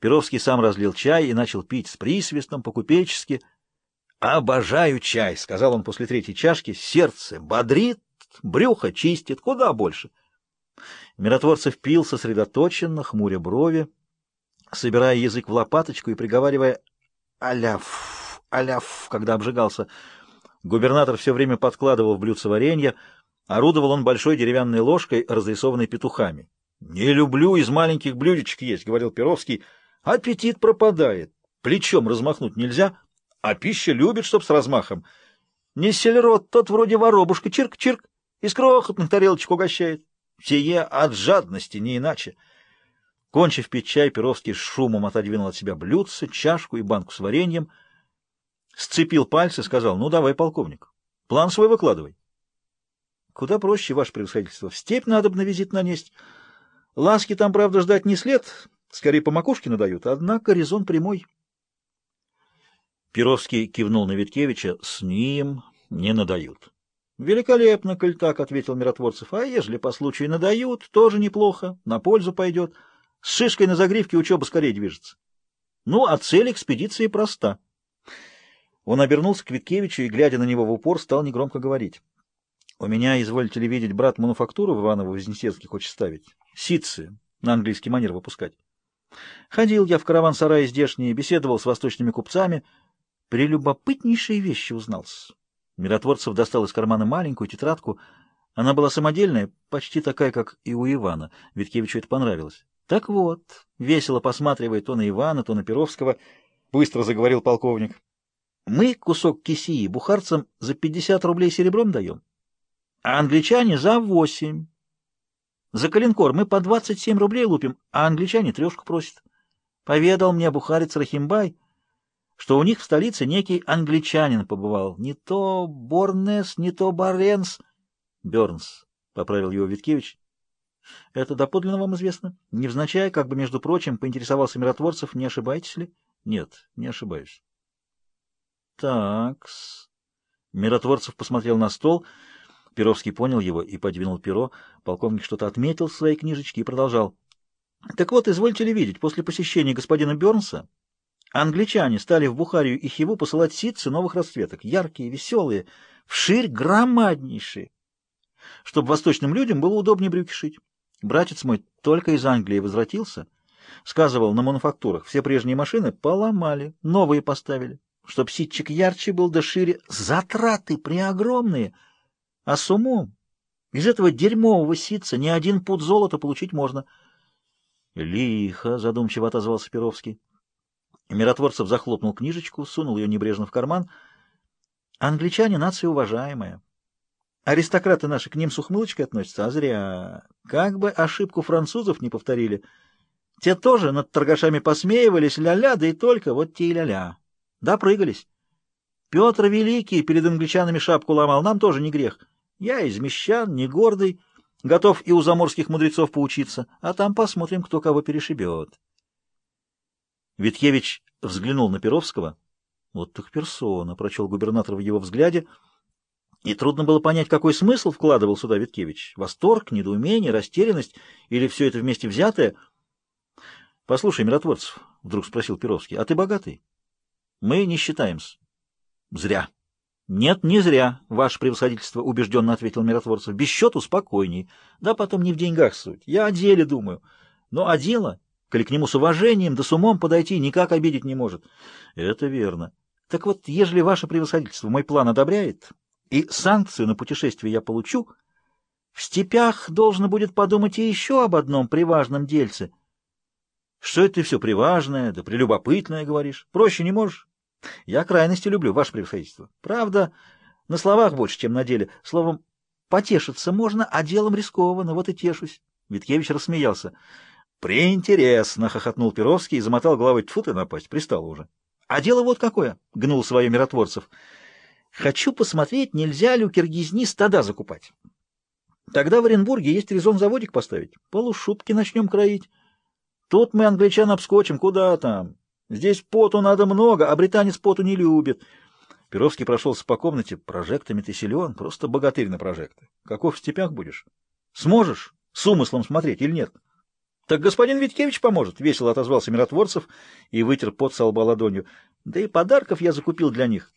Перовский сам разлил чай и начал пить с присвистом, по-купечески. «Обожаю чай», — сказал он после третьей чашки. «Сердце бодрит, брюхо чистит, куда больше». Миротворцев пил сосредоточенно, хмуря брови, собирая язык в лопаточку и приговаривая «Аляф, аляф», когда обжигался. Губернатор все время подкладывал в блюдце варенье, орудовал он большой деревянной ложкой, разрисованной петухами. «Не люблю из маленьких блюдечек есть», — говорил Перовский, — Аппетит пропадает. Плечом размахнуть нельзя, а пища любит, чтоб с размахом. Несельрот тот вроде воробушка, чирк-чирк, из крохотных тарелочек угощает. Сие от жадности, не иначе. Кончив пить чай, Перовский шумом отодвинул от себя блюдце, чашку и банку с вареньем, сцепил пальцы, сказал, ну давай, полковник, план свой выкладывай. Куда проще, ваше превосходительство, в степь надо бы на визит нанести. Ласки там, правда, ждать не след, Скорее по макушке надают, однако резон прямой. Перовский кивнул на Виткевича. С ним не надают. Великолепно, коль так, — ответил Миротворцев. А ежели по случаю надают, тоже неплохо, на пользу пойдет. С шишкой на загривке учеба скорее движется. Ну, а цель экспедиции проста. Он обернулся к Виткевичу и, глядя на него в упор, стал негромко говорить. — У меня, изволите ли видеть, брат мануфактуру в Иваново-Вознесецке хочет ставить? Ситцы, на английский манер выпускать. Ходил я в караван-сарае здешний, беседовал с восточными купцами, При любопытнейшей вещи узнался. Миротворцев достал из кармана маленькую тетрадку. Она была самодельная, почти такая, как и у Ивана. Виткевичу это понравилось. Так вот, весело посматривая то на Ивана, то на Перовского, быстро заговорил полковник. Мы кусок кисии бухарцам за 50 рублей серебром даем, а англичане за восемь." За коленкор мы по 27 рублей лупим, а англичане трешку просят. Поведал мне бухарец Рахимбай, что у них в столице некий англичанин побывал. Не то Борнес, не то Баренс. Бернс, — поправил его Виткевич. Это доподлинно вам известно. Невзначай, как бы, между прочим, поинтересовался миротворцев, не ошибаетесь ли? Нет, не ошибаюсь. Такс. Миротворцев посмотрел на стол — Перовский понял его и подвинул перо. Полковник что-то отметил в своей книжечке и продолжал. «Так вот, извольте ли видеть, после посещения господина Бернса англичане стали в Бухарию и Хиву посылать ситцы новых расцветок, яркие, веселые, вширь громаднейшие, чтобы восточным людям было удобнее брюки шить. Братец мой только из Англии возвратился, сказывал на мануфактурах, все прежние машины поломали, новые поставили, чтоб ситчик ярче был да шире, затраты преогромные». А с умом? Из этого дерьмового ситца ни один пуд золота получить можно. Лихо, задумчиво отозвался Перовский. Миротворцев захлопнул книжечку, сунул ее небрежно в карман. Англичане — нация уважаемая. Аристократы наши к ним с ухмылочкой относятся, а зря. Как бы ошибку французов не повторили. Те тоже над торгашами посмеивались, ля-ля, да и только, вот те и ля-ля. Да, прыгались. Петр Великий перед англичанами шапку ломал, нам тоже не грех. Я из мещан, не гордый, готов и у заморских мудрецов поучиться, а там посмотрим, кто кого перешибет. Виткевич взглянул на Перовского. Вот так персона, прочел губернатор в его взгляде, и трудно было понять, какой смысл вкладывал сюда Виткевич. Восторг, недоумение, растерянность или все это вместе взятое? — Послушай, миротворцев, — вдруг спросил Перовский, — а ты богатый? — Мы не считаемся. — Зря. «Нет, не зря, ваше превосходительство», — убежденно ответил миротворцев. «Без счету спокойней. Да потом не в деньгах суть. Я о деле думаю. Но о дело, коли к нему с уважением да с умом подойти, никак обидеть не может». «Это верно. Так вот, ежели ваше превосходительство мой план одобряет, и санкцию на путешествие я получу, в степях должно будет подумать и еще об одном приважном дельце». «Что это ты все приважное, да прелюбопытное, говоришь? Проще не можешь?» Я крайности люблю, ваше превосходительство. Правда, на словах больше, чем на деле. Словом, потешиться можно, а делом рискованно, вот и тешусь. Виткевич рассмеялся. «Преинтересно!» — хохотнул Перовский и замотал головой. Тьфу ты напасть, пристал уже. «А дело вот какое!» — гнул свое миротворцев. «Хочу посмотреть, нельзя ли у киргизни стада закупать. Тогда в Оренбурге есть резон-заводик поставить. Полушубки начнем кроить. Тут мы англичан обскочим, куда там. Здесь поту надо много, а британец поту не любит. Перовский прошелся по комнате. Типа, Прожектами ты силен, просто богатырь на прожекты. Каков в степях будешь? Сможешь с умыслом смотреть или нет? Так господин Виткевич поможет, — весело отозвался Миротворцев и вытер пот со лба ладонью. Да и подарков я закупил для них.